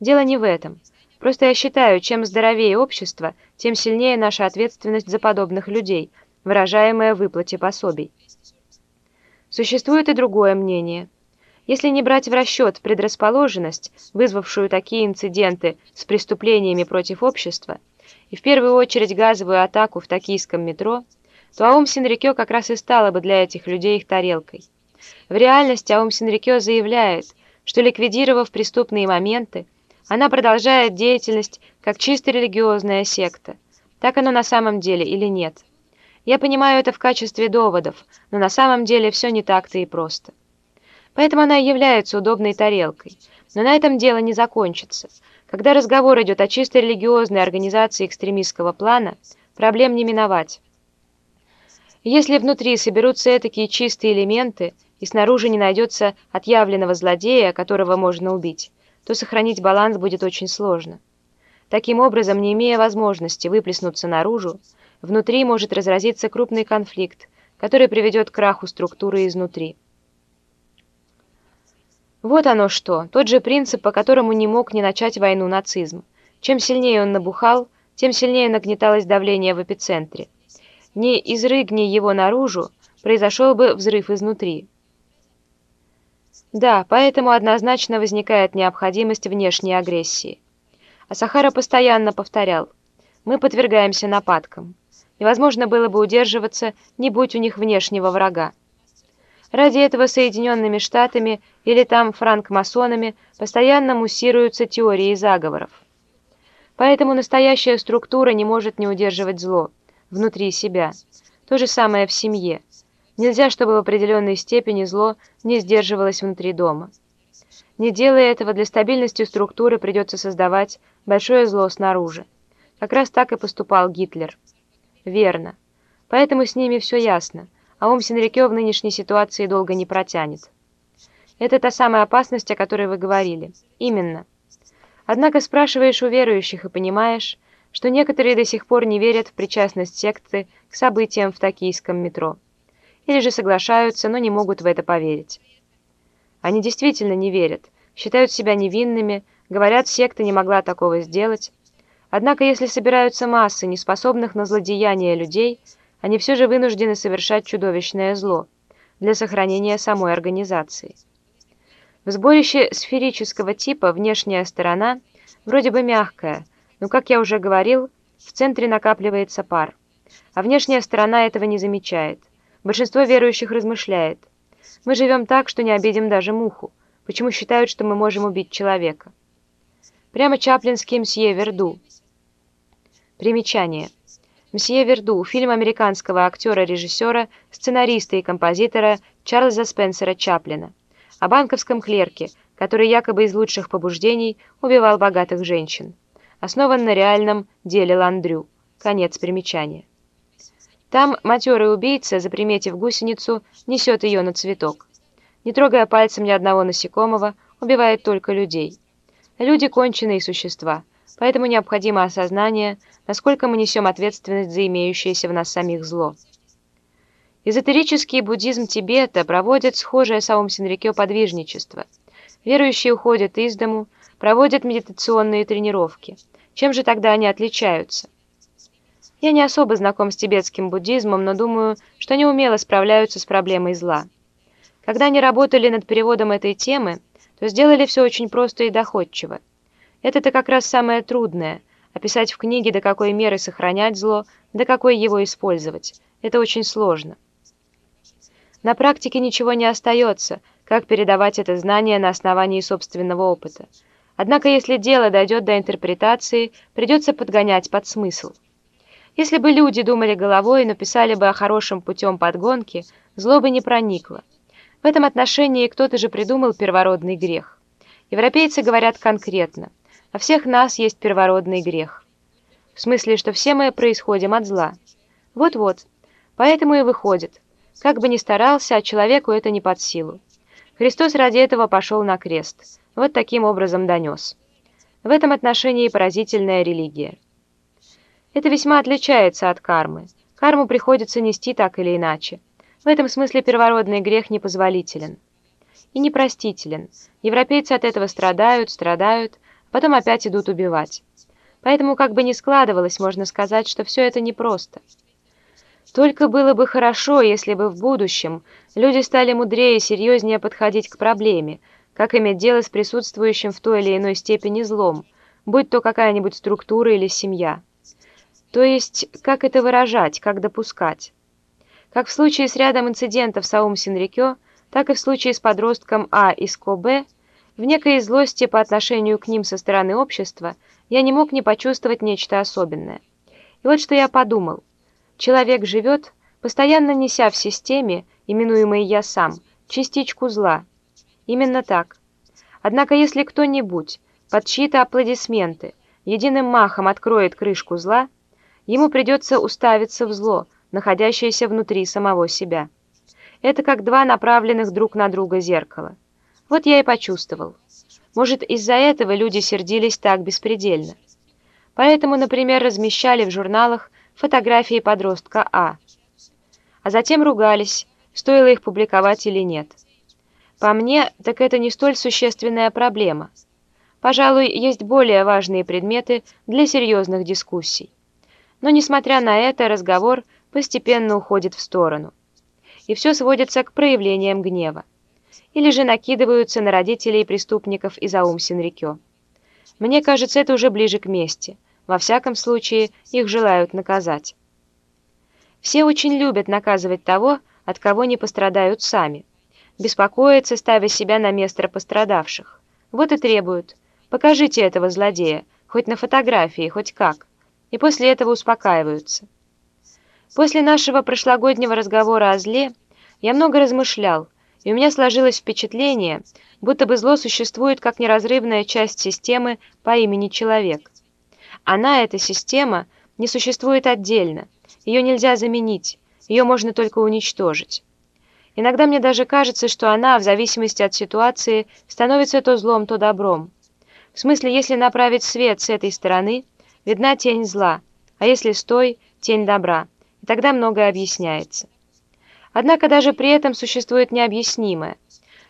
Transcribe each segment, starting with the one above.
Дело не в этом. Просто я считаю, чем здоровее общество, тем сильнее наша ответственность за подобных людей, выражаемая в выплате пособий. Существует и другое мнение. Если не брать в расчет предрасположенность, вызвавшую такие инциденты с преступлениями против общества, и в первую очередь газовую атаку в токийском метро, то Аум Синрикё как раз и стала бы для этих людей их тарелкой. В реальности Аум Синрикё заявляет, что ликвидировав преступные моменты, она продолжает деятельность как чисто религиозная секта. Так оно на самом деле или нет? Я понимаю это в качестве доводов, но на самом деле все не так-то и просто. Поэтому она является удобной тарелкой. Но на этом дело не закончится. Когда разговор идет о чисто религиозной организации экстремистского плана, проблем не миновать. Если внутри соберутся такие чистые элементы, и снаружи не найдется отъявленного злодея, которого можно убить, то сохранить баланс будет очень сложно. Таким образом, не имея возможности выплеснуться наружу, внутри может разразиться крупный конфликт, который приведет к краху структуры изнутри. Вот оно что, тот же принцип, по которому не мог не начать войну нацизм. Чем сильнее он набухал, тем сильнее нагнеталось давление в эпицентре. Не изрыгни его наружу, произошел бы взрыв изнутри. Да, поэтому однозначно возникает необходимость внешней агрессии. А Сахара постоянно повторял, мы подвергаемся нападкам. Невозможно было бы удерживаться, не будь у них внешнего врага. Ради этого Соединенными Штатами или там франкмасонами постоянно муссируются теории заговоров. Поэтому настоящая структура не может не удерживать зло внутри себя. То же самое в семье. Нельзя, чтобы в определенной степени зло не сдерживалось внутри дома. Не делая этого, для стабильности структуры придется создавать большое зло снаружи. Как раз так и поступал Гитлер. Верно. Поэтому с ними все ясно – а ум Синрикё в нынешней ситуации долго не протянет. Это та самая опасность, о которой вы говорили. Именно. Однако спрашиваешь у верующих и понимаешь, что некоторые до сих пор не верят в причастность секты к событиям в токийском метро. Или же соглашаются, но не могут в это поверить. Они действительно не верят, считают себя невинными, говорят, секта не могла такого сделать. Однако если собираются массы неспособных на злодеяния людей – они все же вынуждены совершать чудовищное зло для сохранения самой организации. В сборище сферического типа внешняя сторона вроде бы мягкая, но, как я уже говорил, в центре накапливается пар. А внешняя сторона этого не замечает. Большинство верующих размышляет. Мы живем так, что не обидим даже муху. Почему считают, что мы можем убить человека? Прямо чаплинский мсье Верду. Примечание. «Мсье Верду» – фильм американского актера-режиссера, сценариста и композитора Чарльза Спенсера Чаплина о банковском клерке, который якобы из лучших побуждений убивал богатых женщин. Основан на реальном деле Ландрю. Конец примечания. Там матерый убийца, заприметив гусеницу, несет ее на цветок. Не трогая пальцем ни одного насекомого, убивает только людей. Люди – конченые существа – Поэтому необходимо осознание, насколько мы несем ответственность за имеющееся в нас самих зло. Эзотерический буддизм Тибета проводит схожее с Аум Синрикё подвижничество. Верующие уходят из дому, проводят медитационные тренировки. Чем же тогда они отличаются? Я не особо знаком с тибетским буддизмом, но думаю, что они умело справляются с проблемой зла. Когда они работали над переводом этой темы, то сделали все очень просто и доходчиво. Это-то как раз самое трудное – описать в книге, до какой меры сохранять зло, до какой его использовать. Это очень сложно. На практике ничего не остается, как передавать это знание на основании собственного опыта. Однако, если дело дойдет до интерпретации, придется подгонять под смысл. Если бы люди думали головой и написали бы о хорошем путем подгонки, зло бы не проникло. В этом отношении кто-то же придумал первородный грех. Европейцы говорят конкретно – а всех нас есть первородный грех. В смысле, что все мы происходим от зла. Вот-вот. Поэтому и выходит. Как бы ни старался, а человеку это не под силу. Христос ради этого пошел на крест. Вот таким образом донес. В этом отношении поразительная религия. Это весьма отличается от кармы. Карму приходится нести так или иначе. В этом смысле первородный грех непозволителен и непростителен. Европейцы от этого страдают, страдают, потом опять идут убивать. Поэтому как бы ни складывалось, можно сказать, что все это непросто. Только было бы хорошо, если бы в будущем люди стали мудрее и серьезнее подходить к проблеме, как иметь дело с присутствующим в той или иной степени злом, будь то какая-нибудь структура или семья. То есть, как это выражать, как допускать. Как в случае с рядом инцидентов с Аум Синрикё, так и в случае с подростком А из КОБ, в некой злости по отношению к ним со стороны общества я не мог не почувствовать нечто особенное. И вот что я подумал. Человек живет, постоянно неся в системе, именуемой «я сам», частичку зла. Именно так. Однако если кто-нибудь под чьи-то аплодисменты единым махом откроет крышку зла, ему придется уставиться в зло, находящееся внутри самого себя. Это как два направленных друг на друга зеркала. Вот я и почувствовал. Может, из-за этого люди сердились так беспредельно. Поэтому, например, размещали в журналах фотографии подростка А. А затем ругались, стоило их публиковать или нет. По мне, так это не столь существенная проблема. Пожалуй, есть более важные предметы для серьезных дискуссий. Но, несмотря на это, разговор постепенно уходит в сторону. И все сводится к проявлениям гнева или же накидываются на родителей преступников из Аум Синрикё. Мне кажется, это уже ближе к мести. Во всяком случае, их желают наказать. Все очень любят наказывать того, от кого не пострадают сами. Беспокоятся, ставя себя на место пострадавших. Вот и требуют. Покажите этого злодея, хоть на фотографии, хоть как. И после этого успокаиваются. После нашего прошлогоднего разговора о зле я много размышлял, и у меня сложилось впечатление, будто бы зло существует как неразрывная часть системы по имени человек. Она, эта система, не существует отдельно, ее нельзя заменить, ее можно только уничтожить. Иногда мне даже кажется, что она, в зависимости от ситуации, становится то злом, то добром. В смысле, если направить свет с этой стороны, видна тень зла, а если с той – тень добра, и тогда многое объясняется. Однако даже при этом существует необъяснимое.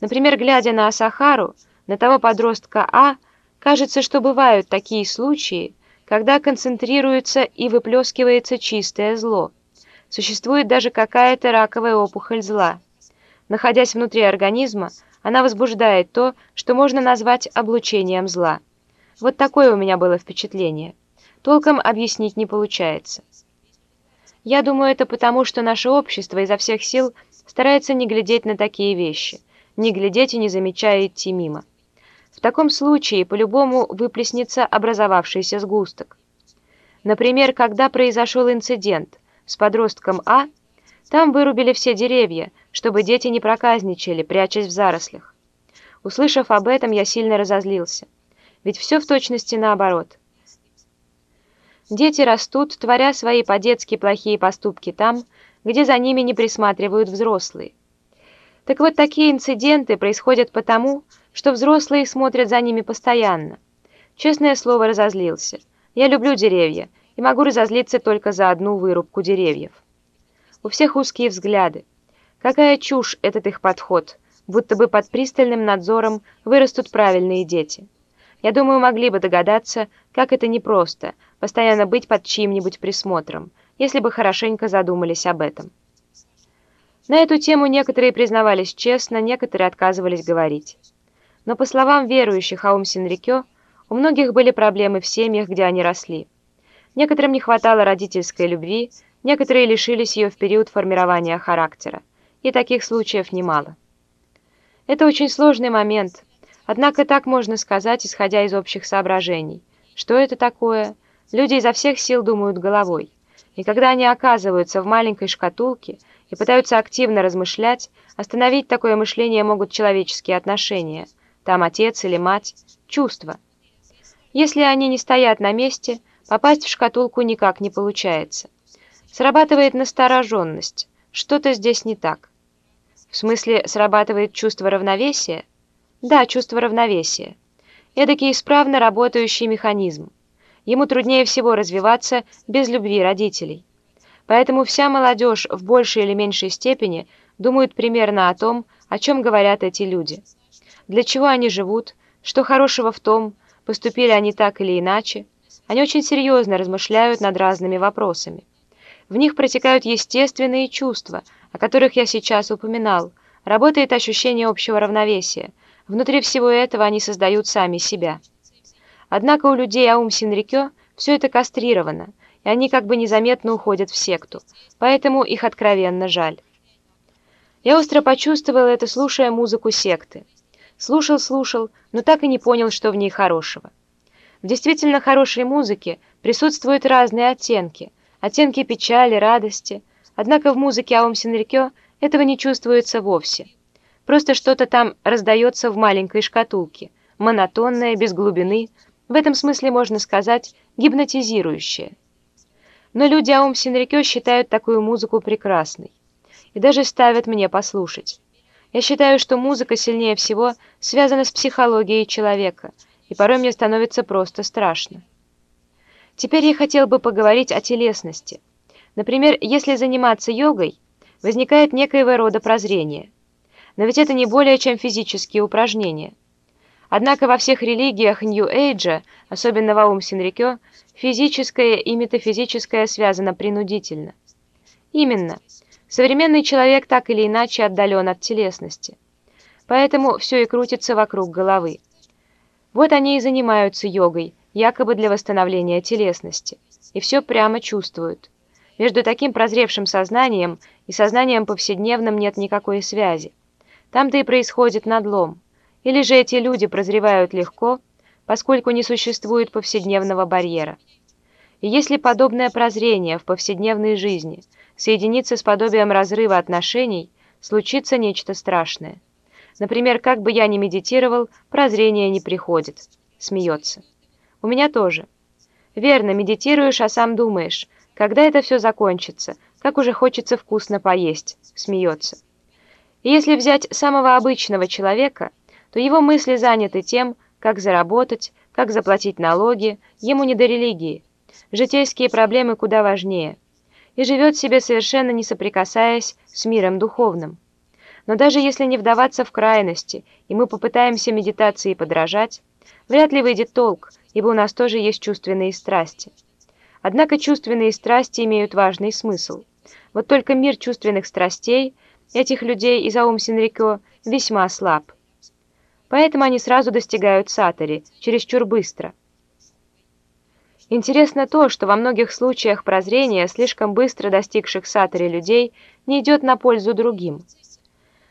Например, глядя на Асахару, на того подростка А, кажется, что бывают такие случаи, когда концентрируется и выплескивается чистое зло. Существует даже какая-то раковая опухоль зла. Находясь внутри организма, она возбуждает то, что можно назвать облучением зла. Вот такое у меня было впечатление. Толком объяснить не получается. Я думаю, это потому, что наше общество изо всех сил старается не глядеть на такие вещи, не глядеть и не замечая идти мимо. В таком случае по-любому выплеснется образовавшийся сгусток. Например, когда произошел инцидент с подростком А, там вырубили все деревья, чтобы дети не проказничали, прячась в зарослях. Услышав об этом, я сильно разозлился. Ведь все в точности наоборот – Дети растут, творя свои по-детски плохие поступки там, где за ними не присматривают взрослые. Так вот, такие инциденты происходят потому, что взрослые смотрят за ними постоянно. Честное слово, разозлился. Я люблю деревья и могу разозлиться только за одну вырубку деревьев. У всех узкие взгляды. Какая чушь этот их подход, будто бы под пристальным надзором вырастут правильные дети. Я думаю, могли бы догадаться, как это непросто – постоянно быть под чьим-нибудь присмотром, если бы хорошенько задумались об этом. На эту тему некоторые признавались честно, некоторые отказывались говорить. Но по словам верующих Аум Синрикё, у многих были проблемы в семьях, где они росли. Некоторым не хватало родительской любви, некоторые лишились ее в период формирования характера, и таких случаев немало. Это очень сложный момент, однако так можно сказать, исходя из общих соображений. Что это такое? Люди изо всех сил думают головой, и когда они оказываются в маленькой шкатулке и пытаются активно размышлять, остановить такое мышление могут человеческие отношения, там отец или мать, чувства. Если они не стоят на месте, попасть в шкатулку никак не получается. Срабатывает настороженность, что-то здесь не так. В смысле, срабатывает чувство равновесия? Да, чувство равновесия. Эдакий исправно работающий механизм. Ему труднее всего развиваться без любви родителей. Поэтому вся молодежь в большей или меньшей степени думает примерно о том, о чем говорят эти люди. Для чего они живут, что хорошего в том, поступили они так или иначе, они очень серьезно размышляют над разными вопросами. В них протекают естественные чувства, о которых я сейчас упоминал, работает ощущение общего равновесия. Внутри всего этого они создают сами себя. Однако у людей Аум Синрикё все это кастрировано, и они как бы незаметно уходят в секту, поэтому их откровенно жаль. Я остро почувствовал это, слушая музыку секты. Слушал, слушал, но так и не понял, что в ней хорошего. В действительно хорошей музыке присутствуют разные оттенки, оттенки печали, радости, однако в музыке Аум Синрикё этого не чувствуется вовсе. Просто что-то там раздается в маленькой шкатулке, монотонное, без глубины, в этом смысле можно сказать гипнотизирующее. Но люди Аум Синрикё считают такую музыку прекрасной и даже ставят мне послушать. Я считаю, что музыка сильнее всего связана с психологией человека, и порой мне становится просто страшно. Теперь я хотел бы поговорить о телесности. Например, если заниматься йогой, возникает некоего рода прозрение. Но ведь это не более чем физические упражнения. Однако во всех религиях Нью-Эйджа, особенно в Аум Синрикё, физическое и метафизическое связано принудительно. Именно. Современный человек так или иначе отдален от телесности. Поэтому все и крутится вокруг головы. Вот они и занимаются йогой, якобы для восстановления телесности. И все прямо чувствуют. Между таким прозревшим сознанием и сознанием повседневным нет никакой связи. Там-то и происходит надлом. Или же эти люди прозревают легко, поскольку не существует повседневного барьера. И если подобное прозрение в повседневной жизни соединится с подобием разрыва отношений, случится нечто страшное. Например, как бы я ни медитировал, прозрение не приходит. Смеется. У меня тоже. Верно, медитируешь, а сам думаешь, когда это все закончится, как уже хочется вкусно поесть. Смеется. И если взять самого обычного человека, то его мысли заняты тем, как заработать, как заплатить налоги, ему не до религии. Житейские проблемы куда важнее. И живет себе совершенно не соприкасаясь с миром духовным. Но даже если не вдаваться в крайности, и мы попытаемся медитации подражать, вряд ли выйдет толк, ибо у нас тоже есть чувственные страсти. Однако чувственные страсти имеют важный смысл. Вот только мир чувственных страстей этих людей из Аум Синрикё весьма слаб. Поэтому они сразу достигают сатари, чересчур быстро. Интересно то, что во многих случаях прозрения слишком быстро достигших сатари людей не идет на пользу другим –